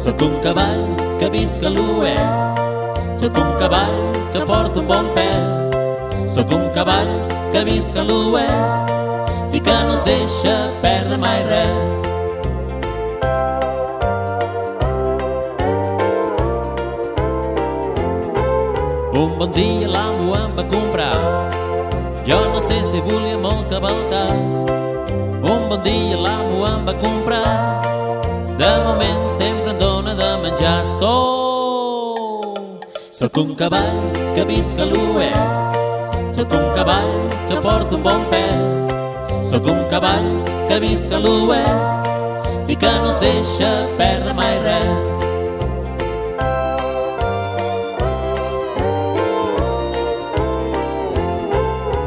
Sóc un cavall que visc a l'oest. Sóc un cavall que porta un bon pes. Sóc un cavall que visc a l'oest i que no es deixa perdre mai res. Un bon dia l'amo em va comprar jo no sé si volia molt cavalcar un bon dia l'amo em va comprar Sóc un cavall que visc a l'oest. Sóc un cavall que porta un bon pes. Sóc un cavall que visc a l'oest i que no es deixa perdre mai res.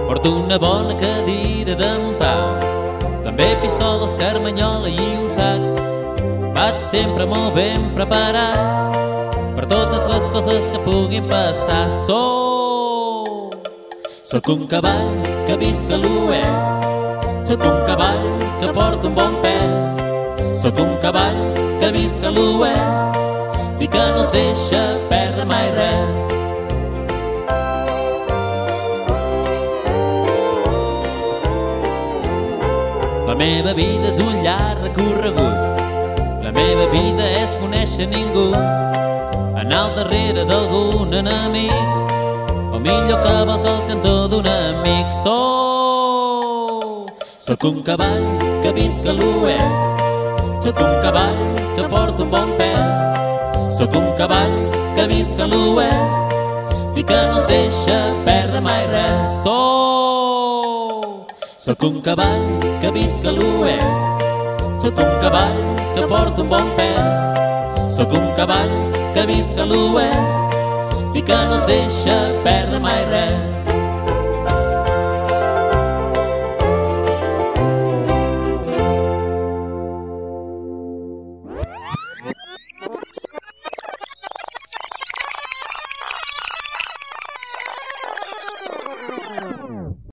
Porto una bona cadira de muntar, també pistoles, carmanyola i un sac. Vaig sempre molt ben preparat totes les coses que puguin passar. Sóc un cavall que visc a l'oest. Sóc un cavall que porta un bon pes. Sóc un cavall que visc a l'oest i que no es deixa perdre mai res. La meva vida és un llarg recorregut. La meva vida és conèixer ningú. Anar al darrere d'algun enemic. O millor que volta al cantó d'un amic. Sou, sóc un cavall que visc a l'oest. Sóc un cavall que porta un bon pes. Sóc un cavall que visc a l'oest i que no es deixa perdre mai res. Sou, sóc un cavall que visc a l'oest. Sóc un cavall que porta un bon pes. Sóc un cavall que visc a l'oest i que no es deixa perdre mai res.